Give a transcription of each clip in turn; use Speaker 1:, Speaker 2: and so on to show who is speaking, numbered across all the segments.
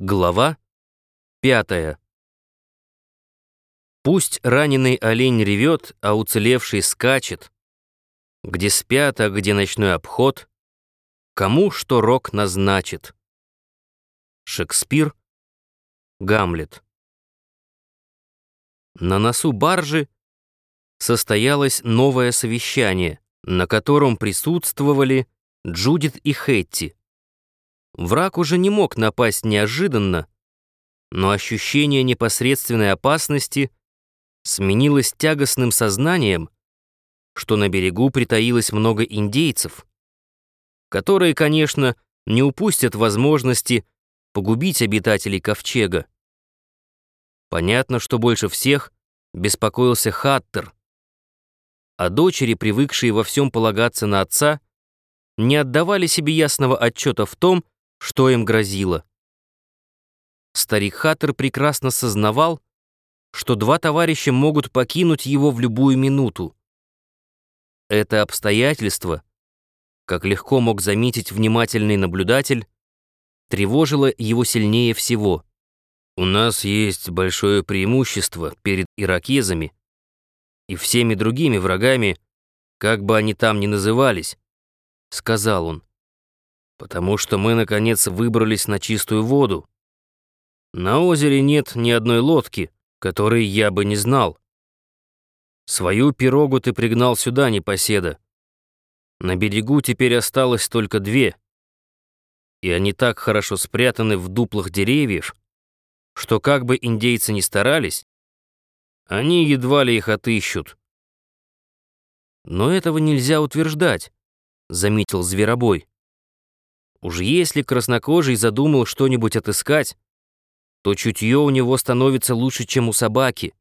Speaker 1: Глава пятая. Пусть раненый олень ревет, а уцелевший скачет. Где спят, а где ночной обход. Кому что рок назначит. Шекспир. Гамлет. На носу баржи состоялось новое совещание, на котором присутствовали Джудит и Хэтти. Враг уже не мог напасть неожиданно, но ощущение непосредственной опасности сменилось тягостным сознанием, что на берегу притаилось много индейцев, которые, конечно, не упустят возможности погубить обитателей ковчега. Понятно, что больше всех беспокоился Хаттер, а дочери, привыкшие во всем полагаться на отца, не отдавали себе ясного отчета в том, что им грозило. Старик Хаттер прекрасно сознавал, что два товарища могут покинуть его в любую минуту. Это обстоятельство, как легко мог заметить внимательный наблюдатель, тревожило его сильнее всего. «У нас есть большое преимущество перед иракезами и всеми другими врагами, как бы они там ни назывались», — сказал он потому что мы, наконец, выбрались на чистую воду. На озере нет ни одной лодки, которой я бы не знал. Свою пирогу ты пригнал сюда, непоседа. На берегу теперь осталось только две, и они так хорошо спрятаны в дуплах деревьев, что как бы индейцы ни старались, они едва ли их отыщут. Но этого нельзя утверждать, заметил Зверобой. Уж если краснокожий задумал что-нибудь отыскать, то чутье у него становится лучше, чем у собаки.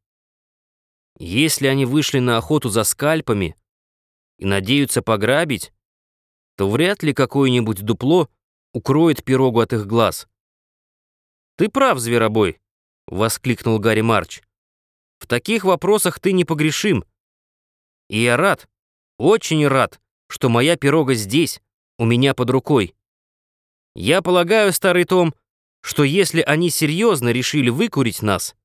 Speaker 1: Если они вышли на охоту за скальпами и надеются пограбить, то вряд ли какое-нибудь дупло укроет пирогу от их глаз. «Ты прав, зверобой!» — воскликнул Гарри Марч. «В таких вопросах ты непогрешим. И я рад, очень рад, что моя пирога здесь, у меня под рукой. Я полагаю, старый Том, что если они серьезно решили выкурить нас,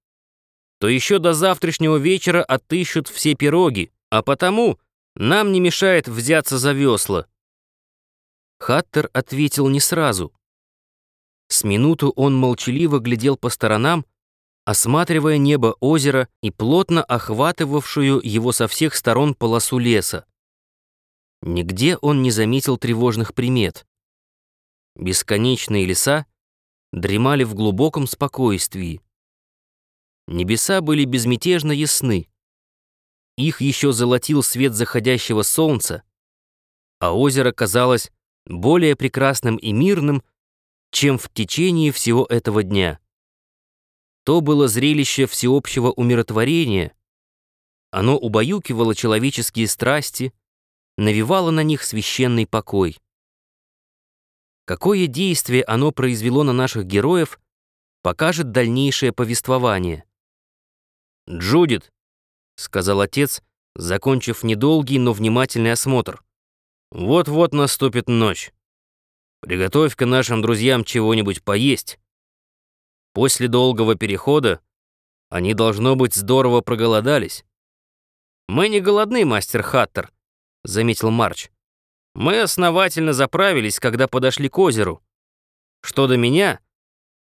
Speaker 1: то еще до завтрашнего вечера отыщут все пироги, а потому нам не мешает взяться за весла. Хаттер ответил не сразу. С минуту он молчаливо глядел по сторонам, осматривая небо озера и плотно охватывавшую его со всех сторон полосу леса. Нигде он не заметил тревожных примет. Бесконечные леса дремали в глубоком спокойствии. Небеса были безмятежно ясны. Их еще золотил свет заходящего солнца, а озеро казалось более прекрасным и мирным, чем в течение всего этого дня. То было зрелище всеобщего умиротворения. Оно убаюкивало человеческие страсти, навевало на них священный покой. Какое действие оно произвело на наших героев, покажет дальнейшее повествование. «Джудит», — сказал отец, закончив недолгий, но внимательный осмотр, «вот-вот наступит ночь. Приготовь-ка нашим друзьям чего-нибудь поесть. После долгого перехода они, должно быть, здорово проголодались». «Мы не голодны, мастер Хаттер», — заметил Марч. Мы основательно заправились, когда подошли к озеру. Что до меня,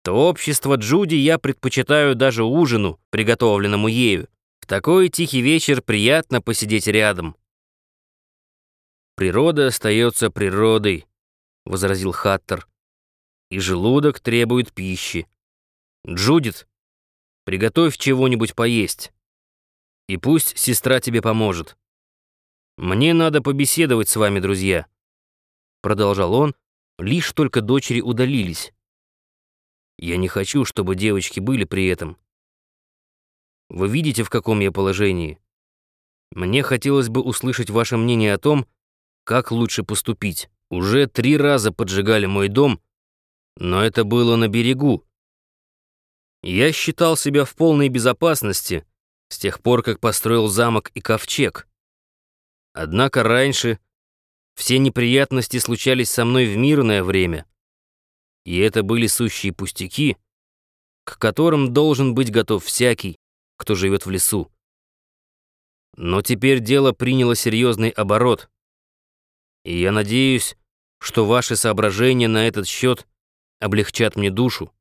Speaker 1: то общество Джуди я предпочитаю даже ужину, приготовленному ею. В такой тихий вечер приятно посидеть рядом. «Природа остается природой», — возразил Хаттер. «И желудок требует пищи. Джудит, приготовь чего-нибудь поесть. И пусть сестра тебе поможет». «Мне надо побеседовать с вами, друзья», — продолжал он, лишь только дочери удалились. «Я не хочу, чтобы девочки были при этом. Вы видите, в каком я положении? Мне хотелось бы услышать ваше мнение о том, как лучше поступить. Уже три раза поджигали мой дом, но это было на берегу. Я считал себя в полной безопасности с тех пор, как построил замок и ковчег». Однако раньше все неприятности случались со мной в мирное время. И это были сущие пустяки, к которым должен быть готов всякий, кто живет в лесу. Но теперь дело приняло серьезный оборот, и я надеюсь, что ваши соображения на этот счет облегчат мне душу.